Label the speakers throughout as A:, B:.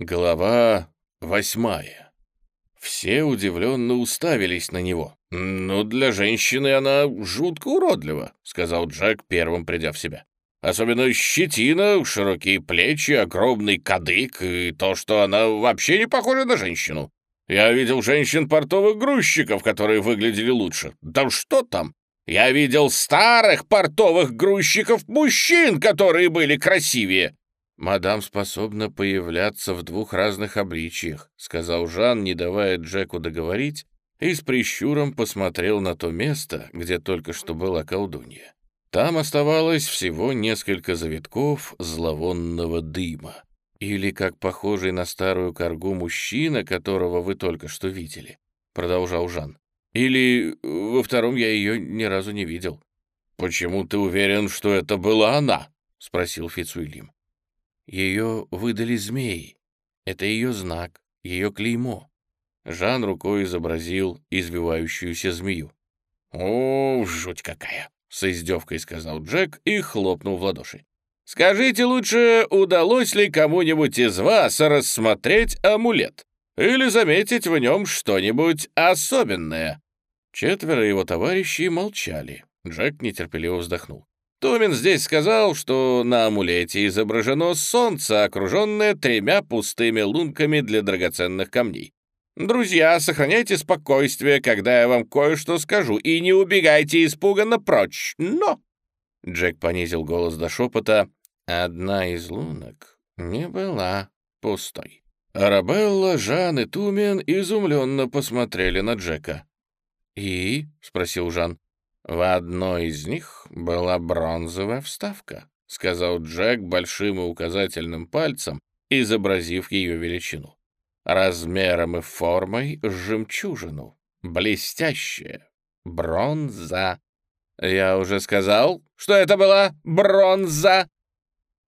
A: Глава восьмая. Все удивленно уставились на него. «Ну, для женщины она жутко уродлива», — сказал Джек, первым придя в себя. «Особенно щетина, широкие плечи, огромный кадык и то, что она вообще не похожа на женщину. Я видел женщин-портовых грузчиков, которые выглядели лучше. Да что там? Я видел старых портовых грузчиков-мужчин, которые были красивее. «Мадам способна появляться в двух разных обличиях», — сказал Жан, не давая Джеку договорить, и с прищуром посмотрел на то место, где только что была колдунья. Там оставалось всего несколько завитков зловонного дыма. Или как похожий на старую коргу мужчина, которого вы только что видели, продолжал Жан. Или во втором я ее ни разу не видел. «Почему ты уверен, что это была она?» — спросил Фицуильям. Ее выдали змеи. Это ее знак, ее клеймо. Жан рукой изобразил извивающуюся змею. «О, жуть какая!» — с издевкой сказал Джек и хлопнул в ладоши. «Скажите лучше, удалось ли кому-нибудь из вас рассмотреть амулет? Или заметить в нем что-нибудь особенное?» Четверо его товарищей молчали. Джек нетерпеливо вздохнул. Тумин здесь сказал, что на амулете изображено солнце, окруженное тремя пустыми лунками для драгоценных камней. Друзья, сохраняйте спокойствие, когда я вам кое-что скажу, и не убегайте испуганно прочь, но...» Джек понизил голос до шепота. «Одна из лунок не была пустой». Арабелла, Жан и Тумен изумленно посмотрели на Джека. «И?» — спросил Жан. «В одной из них была бронзовая вставка», — сказал Джек большим и указательным пальцем, изобразив ее величину. «Размером и формой жемчужину. Блестящая. Бронза». «Я уже сказал, что это была бронза!»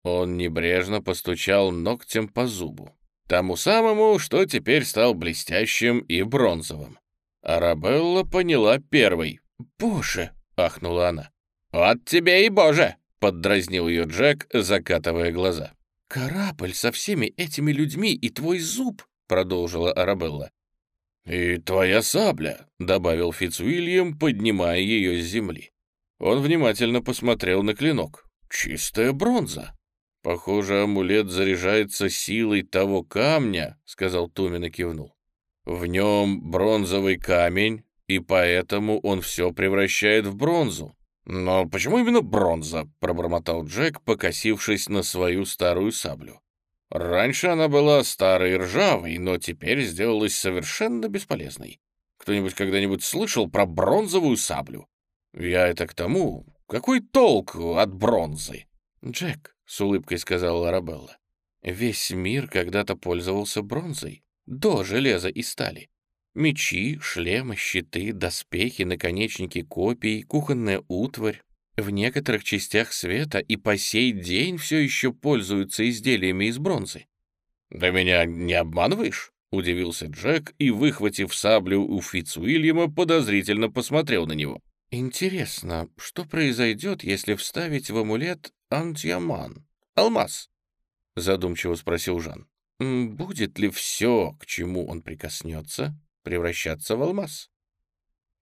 A: Он небрежно постучал ногтем по зубу. Тому самому, что теперь стал блестящим и бронзовым. Арабелла поняла первой. «Боже!» — ахнула она. «Вот тебе и боже!» — поддразнил ее Джек, закатывая глаза. «Корабль со всеми этими людьми и твой зуб!» — продолжила Арабелла. «И твоя сабля», — добавил Фицуильям, поднимая ее с земли. Он внимательно посмотрел на клинок. «Чистая бронза». «Похоже, амулет заряжается силой того камня», — сказал Тумин и кивнул. «В нем бронзовый камень, и поэтому он все превращает в бронзу. «Но почему именно бронза?» — пробормотал Джек, покосившись на свою старую саблю. «Раньше она была старой и ржавой, но теперь сделалась совершенно бесполезной. Кто-нибудь когда-нибудь слышал про бронзовую саблю? Я это к тому, какой толк от бронзы?» «Джек», — с улыбкой сказала Арабелла, — «весь мир когда-то пользовался бронзой, до железа и стали. Мечи, шлемы, щиты, доспехи, наконечники копий, кухонная утварь. В некоторых частях света и по сей день все еще пользуются изделиями из бронзы. «Да меня не обманываешь?» — удивился Джек и, выхватив саблю у Фицуильяма, подозрительно посмотрел на него. «Интересно, что произойдет, если вставить в амулет антиаман, алмаз?» — задумчиво спросил Жан. «Будет ли все, к чему он прикоснется, превращаться в алмаз.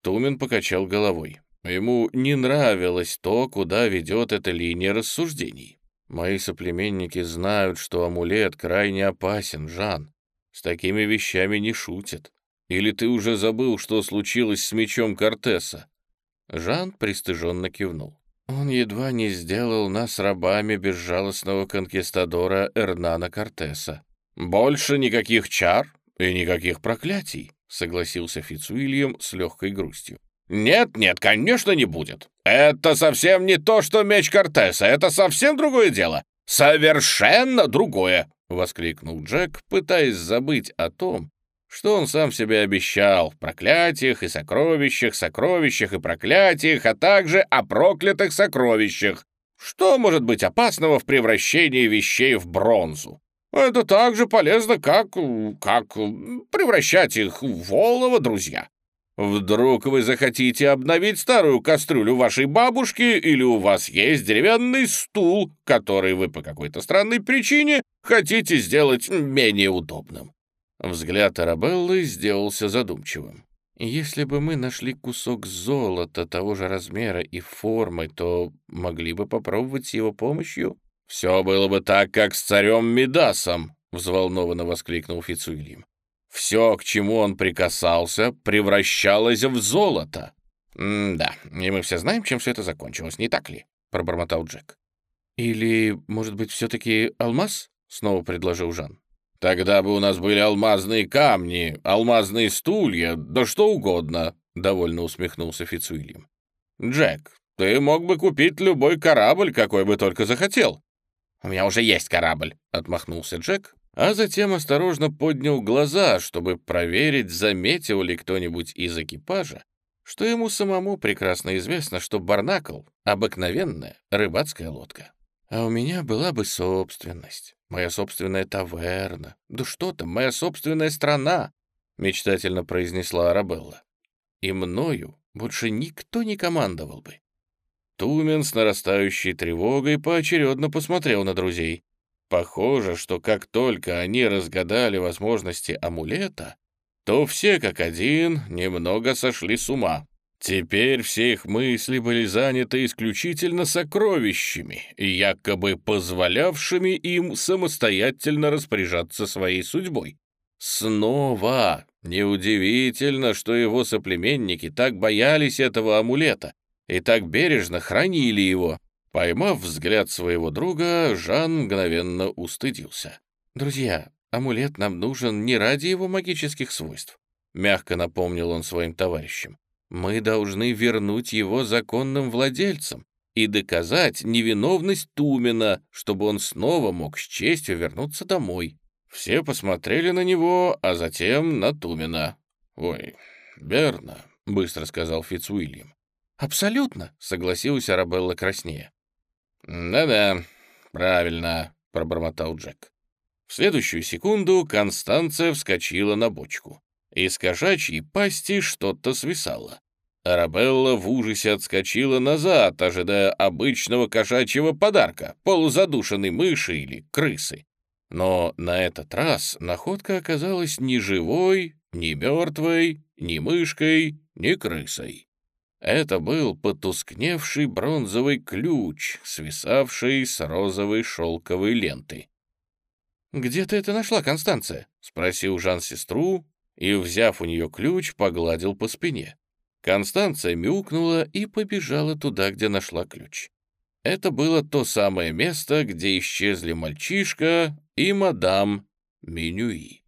A: Тумен покачал головой. Ему не нравилось то, куда ведет эта линия рассуждений. Мои соплеменники знают, что амулет крайне опасен, Жан. С такими вещами не шутят. Или ты уже забыл, что случилось с мечом Кортеса?» Жан пристыженно кивнул. «Он едва не сделал нас рабами безжалостного конкистадора Эрнана Кортеса. Больше никаких чар и никаких проклятий согласился Фицуильям с легкой грустью. «Нет, нет, конечно, не будет. Это совсем не то, что меч Кортеса. Это совсем другое дело. Совершенно другое!» — воскликнул Джек, пытаясь забыть о том, что он сам себе обещал в проклятиях и сокровищах, сокровищах и проклятиях, а также о проклятых сокровищах. Что может быть опасного в превращении вещей в бронзу? Это так же полезно, как... как превращать их в олово, друзья. Вдруг вы захотите обновить старую кастрюлю вашей бабушки, или у вас есть деревянный стул, который вы по какой-то странной причине хотите сделать менее удобным?» Взгляд Арабеллы сделался задумчивым. «Если бы мы нашли кусок золота того же размера и формы, то могли бы попробовать с его помощью?» «Все было бы так, как с царем Медасом!» — взволнованно воскликнул Фицуильям. Все, к чему он прикасался, превращалось в золото. «Да, и мы все знаем, чем все это закончилось, не так ли?» — пробормотал Джек. «Или, может быть, все-таки алмаз?» — снова предложил Жан. «Тогда бы у нас были алмазные камни, алмазные стулья, да что угодно», — довольно усмехнулся Фицуильям. «Джек, ты мог бы купить любой корабль, какой бы только захотел». «У меня уже есть корабль», — отмахнулся Джек, а затем осторожно поднял глаза, чтобы проверить, заметил ли кто-нибудь из экипажа, что ему самому прекрасно известно, что Барнакл — обыкновенная рыбацкая лодка. А у меня была бы собственность, моя собственная таверна, да что там, моя собственная страна, — мечтательно произнесла Арабелла. И мною больше никто не командовал бы. Тумен с нарастающей тревогой поочередно посмотрел на друзей. Похоже, что как только они разгадали возможности амулета, то все как один немного сошли с ума. Теперь все их мысли были заняты исключительно сокровищами, якобы позволявшими им самостоятельно распоряжаться своей судьбой. Снова! Неудивительно, что его соплеменники так боялись этого амулета и так бережно хранили его. Поймав взгляд своего друга, Жан мгновенно устыдился. «Друзья, амулет нам нужен не ради его магических свойств», — мягко напомнил он своим товарищам. «Мы должны вернуть его законным владельцам и доказать невиновность Тумена, чтобы он снова мог с честью вернуться домой». Все посмотрели на него, а затем на Тумена. «Ой, верно», — быстро сказал Фицуильям. «Абсолютно», — согласилась Арабелла краснея. «Да-да, правильно», — пробормотал Джек. В следующую секунду Констанция вскочила на бочку. Из кошачьей пасти что-то свисало. Арабелла в ужасе отскочила назад, ожидая обычного кошачьего подарка, полузадушенной мыши или крысы. Но на этот раз находка оказалась ни живой, ни мертвой, ни мышкой, ни крысой. Это был потускневший бронзовый ключ, свисавший с розовой шелковой ленты. «Где ты это нашла, Констанция?» — спросил Жан сестру и, взяв у нее ключ, погладил по спине. Констанция мяукнула и побежала туда, где нашла ключ. Это было то самое место, где исчезли мальчишка и мадам Менюи.